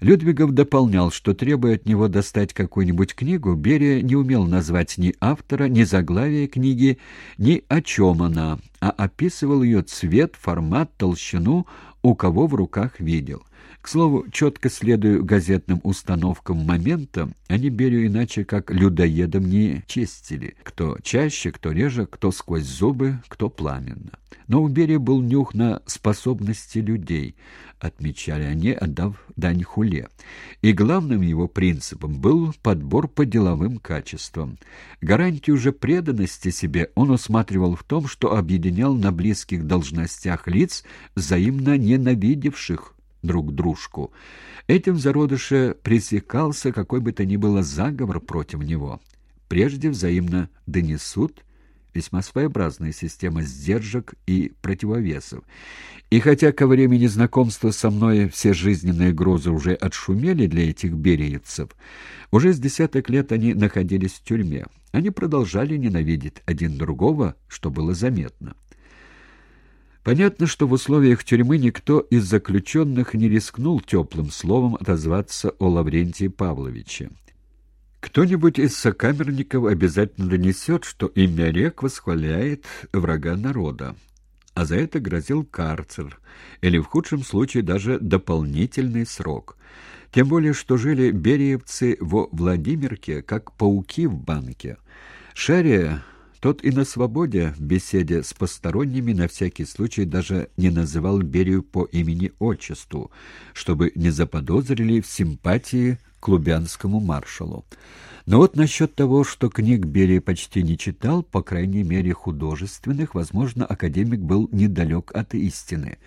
Людвигов дополнял, что, требуя от него достать какую-нибудь книгу, Берия не умел назвать ни автора, ни заглавия книги, ни о чем она, а описывал ее цвет, формат, толщину, у кого в руках видел. К слову, четко следуя газетным установкам момента, они Берию иначе как людоедом не чистили. Кто чаще, кто реже, кто сквозь зубы, кто пламенно. Но у Берии был нюх на способности людей, отмечали они, отдав дань хуле. И главным его принципом был подбор по деловым качествам. Гарантию же преданности себе он усматривал в том, что объединял на близких должностях лиц, взаимно ненавидевших друг дружку. Этим зародыше пресекался какой бы то ни было заговор против него. Прежде взаимно донесут весьма своеобразная система сдержек и противовесов. И хотя ко времени знакомства со мной все жизненные грозы уже отшумели для этих бериевцев, уже с десяток лет они находились в тюрьме. Они продолжали ненавидеть один другого, что было заметно. Понятно, что в условиях тюрьмы никто из заключенных не рискнул теплым словом отозваться о Лаврентии Павловиче. Кто-нибудь из сокамерников обязательно донесет, что имя рек восхваляет врага народа, а за это грозил карцер, или в худшем случае даже дополнительный срок. Тем более, что жили бериевцы во Владимирке, как пауки в банке. Шария тот и на свободе в беседе с посторонними на всякий случай даже не называл Берию по имени-отчеству, чтобы не заподозрили в симпатии к лубянскому маршалу. Но вот насчет того, что книг Берия почти не читал, по крайней мере художественных, возможно, академик был недалек от истины.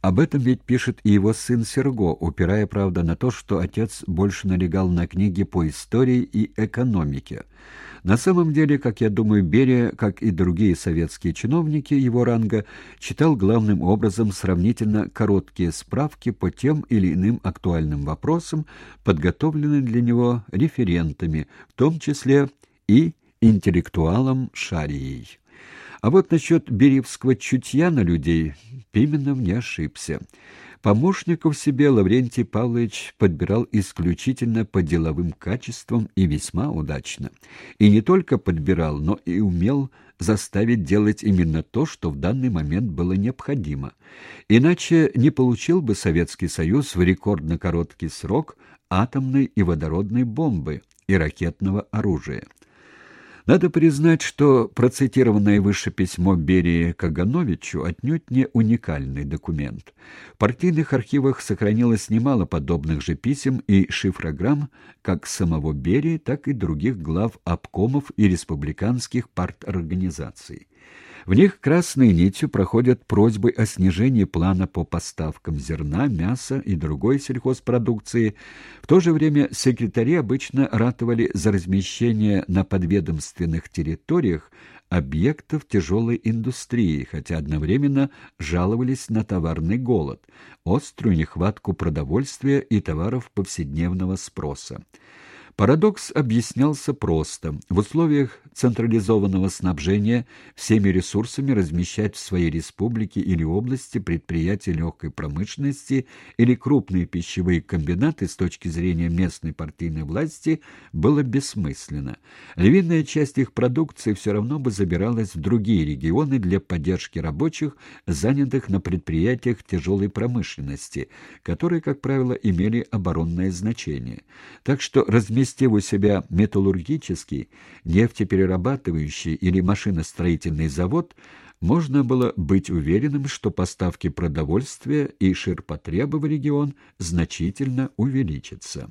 Об этом ведь пишет и его сын Серго, упирая, правда, на то, что отец больше налегал на книги по истории и экономике. На самом деле, как я думаю, Берия, как и другие советские чиновники его ранга, читал главным образом сравнительно короткие справки по тем или иным актуальным вопросам, подготовленные для него референтами, в том числе и интеллектуалом Шарией. А вот насчет бериевского чутья на людей Пименов не ошибся. Помощников себе Лаврентий Павлович подбирал исключительно по деловым качествам и весьма удачно. И не только подбирал, но и умел заставить делать именно то, что в данный момент было необходимо. Иначе не получил бы Советский Союз в рекордно короткий срок атомной и водородной бомбы и ракетного оружия. Надо признать, что процитированное выше письмо Берии Кагановичу отнюдь не уникальный документ. В партийных архивах сохранилось немало подобных же писем и шифрограмм как самого Берии, так и других глав обкомов и республиканских парторганизаций. В них красной нитью проходят просьбы о снижении плана по поставкам зерна, мяса и другой сельхозпродукции. В то же время секретари обычно ратовали за размещение на подведомственных территориях объектов тяжелой индустрии, хотя одновременно жаловались на товарный голод, острую нехватку продовольствия и товаров повседневного спроса. Парадокс объяснялся просто. В условиях централизованного снабжения всеми ресурсами размещать в своей республике или области предприятия легкой промышленности или крупные пищевые комбинаты с точки зрения местной партийной власти было бессмысленно. Львиная часть их продукции все равно бы забиралась в другие регионы для поддержки рабочих, занятых на предприятиях тяжелой промышленности, которые, как правило, имели оборонное значение. Так что размещение разместив у себя металлургический, нефтеперерабатывающий или машиностроительный завод, можно было быть уверенным, что поставки продовольствия и ширпотреба в регион значительно увеличатся.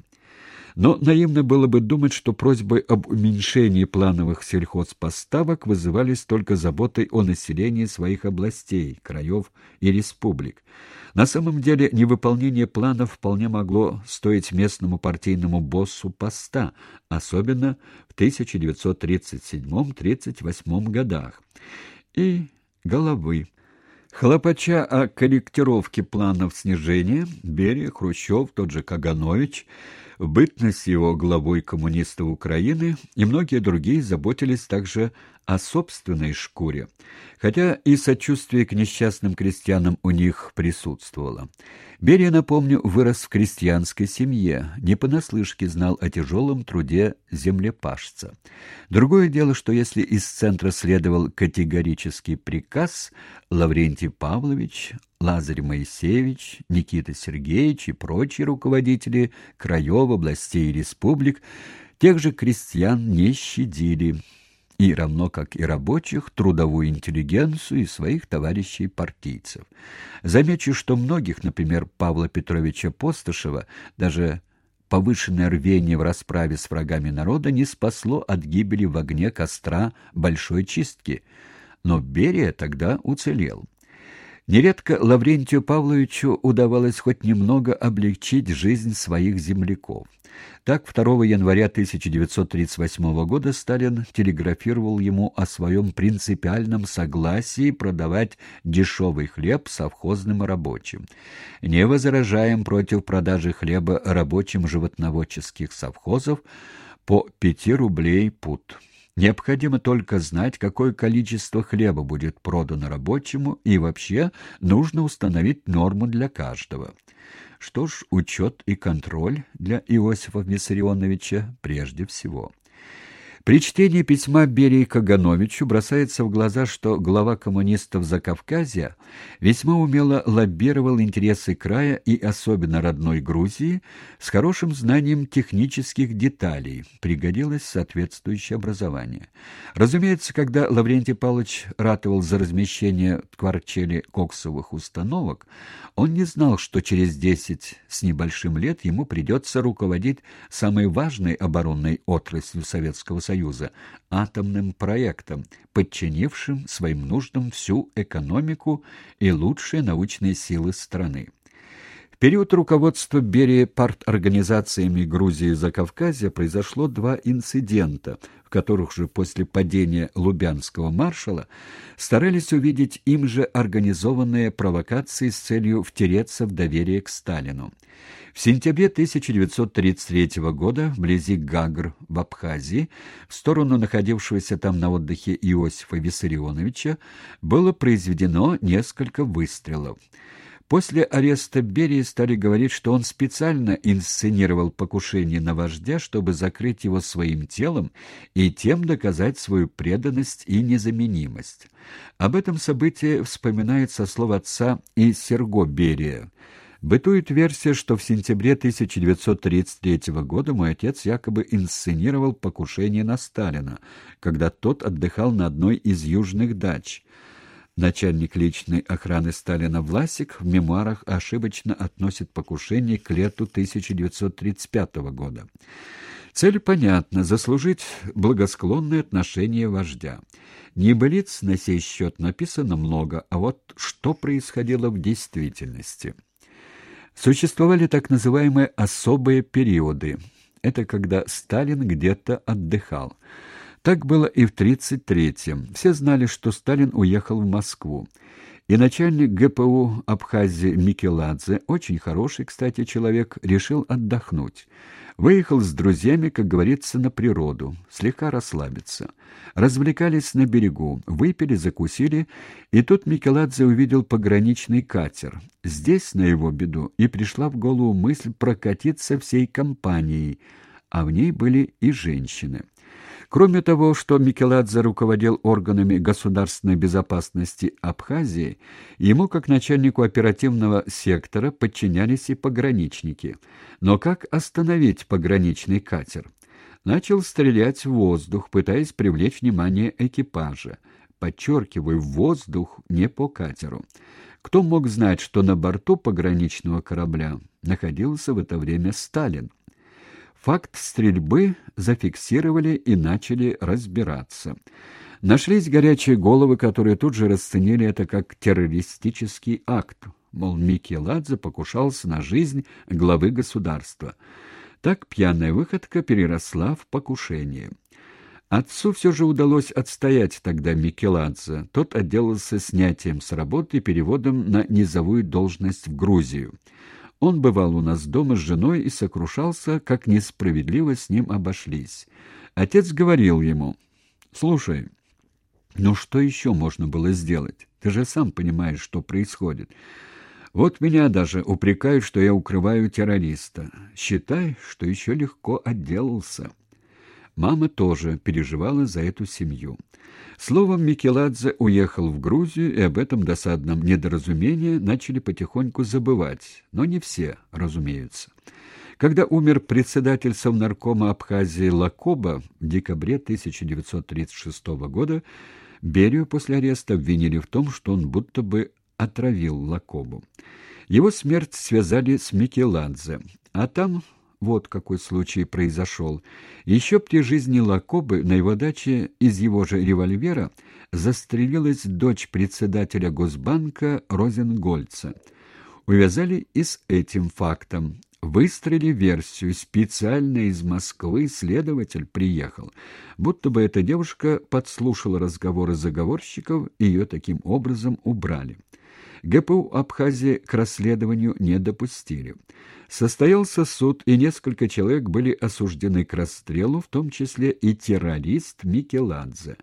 Но наивно было бы думать, что просьбы об уменьшении плановых сельхозпоставок вызывались только заботой о населении своих областей, краев и республик. На самом деле невыполнение планов вполне могло стоить местному партийному боссу поста, особенно в 1937-38 годах, и головы. Хлопача о корректировке планов снижения, Берия, Хрущев, тот же Каганович, в бытность его главой коммунистов Украины и многие другие заботились также о собственной шкуре, хотя и сочувствие к несчастным крестьянам у них присутствовало. Берия, напомню, вырос в крестьянской семье, не понаслышке знал о тяжелом труде землепашца. Другое дело, что если из центра следовал категорический приказ, Лаврентий Павлович, Лазарь Моисеевич, Никита Сергеевич и прочие руководители краев, областей и республик тех же крестьян не щадили, и равно как и рабочих, трудовую интеллигенцию и своих товарищей-партийцев. Замечу, что многих, например, Павла Петровича Постышева, даже повышенное рвение в расправе с врагами народа не спасло от гибели в огне костра большой чистки, но Берия тогда уцелел. Нередко Лаврентию Павловичу удавалось хоть немного облегчить жизнь своих земляков. Так, 2 января 1938 года Сталин телеграфировал ему о своем принципиальном согласии продавать дешевый хлеб совхозным рабочим. «Не возражаем против продажи хлеба рабочим животноводческих совхозов по 5 рублей пуд». Необходимо только знать, какое количество хлеба будет продано рабочему, и вообще нужно установить норму для каждого. Что ж, учет и контроль для Иосифа Виссарионовича прежде всего. При чтении письма Берии Кагановичу бросается в глаза, что глава коммунистов Закавказья весьма умело лоббировал интересы края и особенно родной Грузии с хорошим знанием технических деталей, пригодилось соответствующее образование. Разумеется, когда Лаврентий Павлович ратовал за размещение в квартире коксовых установок, он не знал, что через десять с небольшим лет ему придется руководить самой важной оборонной отраслью Советского Союза Союза атомным проектом, подчинившим своим нуждам всю экономику и лучшие научные силы страны. В период руководства Берии парторганизациями Грузии и Закавказья произошло два инцидента, которых же после падения Лубянского маршала старались увидеть им же организованные провокации с целью втереться в доверие к Сталину. В сентябре 1933 года вблизи Гагр в Абхазии, в сторону находившегося там на отдыхе Иосифа Виссарионовича, было произведено несколько выстрелов. После ареста Берии стали говорить, что он специально инсценировал покушение на вождя, чтобы закрыть его своим телом и тем доказать свою преданность и незаменимость. Об этом событии вспоминает со слов отца и Серго Берия. Бытует версия, что в сентябре 1933 года мой отец якобы инсценировал покушение на Сталина, когда тот отдыхал на одной из южных дач – Начальник личной охраны Сталина Власик в мемуарах ошибочно относит покушение к лету 1935 года. Цель понятна — заслужить благосклонное отношение вождя. Небылиц на сей счет написано много, а вот что происходило в действительности? Существовали так называемые «особые периоды». Это когда Сталин где-то отдыхал. Так было и в 1933-м. Все знали, что Сталин уехал в Москву. И начальник ГПУ Абхазии Микеладзе, очень хороший, кстати, человек, решил отдохнуть. Выехал с друзьями, как говорится, на природу, слегка расслабиться. Развлекались на берегу, выпили, закусили, и тут Микеладзе увидел пограничный катер. Здесь, на его беду, и пришла в голову мысль прокатиться всей компанией, а в ней были и женщины. Кроме того, что Микеладзе руководил органами государственной безопасности Абхазии, ему, как начальнику оперативного сектора, подчинялись и пограничники. Но как остановить пограничный катер? Начал стрелять в воздух, пытаясь привлечь внимание экипажа. Подчеркиваю, воздух, не по катеру. Кто мог знать, что на борту пограничного корабля находился в это время Сталин? Факт стрельбы зафиксировали и начали разбираться. Нашлись горячие головы, которые тут же расценили это как террористический акт. Мол, Микки Ладзе покушался на жизнь главы государства. Так пьяная выходка переросла в покушение. Отцу все же удалось отстоять тогда Микеладзе. Тот отделался снятием с работы и переводом на низовую должность в Грузию. Он бывал у нас дома с женой и сокрушался, как несправедливо с ним обошлись. Отец говорил ему, «Слушай, Но что еще можно было сделать? Ты же сам понимаешь, что происходит. Вот меня даже упрекают, что я укрываю террориста. Считай, что еще легко отделался. Мама тоже переживала за эту семью. Словом, Микеладзе уехал в Грузию, и об этом досадном недоразумении начали потихоньку забывать, но не все, разумеется. Когда умер председатель Совнаркома Абхазии Лакоба в декабре 1936 года, Берию после ареста обвинили в том, что он будто бы отравил Лакобу. Его смерть связали с Микеладзе, а там вот какой случай произошел. Еще при жизни Лакобы на его даче из его же револьвера застрелилась дочь председателя Госбанка Розенгольца. Увязали и с этим фактом. Выстроили версию. Специально из Москвы следователь приехал. Будто бы эта девушка подслушала разговоры заговорщиков, и ее таким образом убрали. ГПУ Абхазии к расследованию не допустили. Состоялся суд, и несколько человек были осуждены к расстрелу, в том числе и террорист Микеладзе.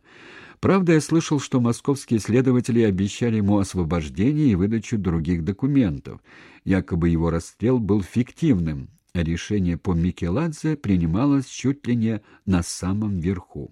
Правда, я слышал, что московские следователи обещали ему освобождение и выдачу других документов. Якобы его расстрел был фиктивным, а решение по Микеладзе принималось чуть ли не на самом верху.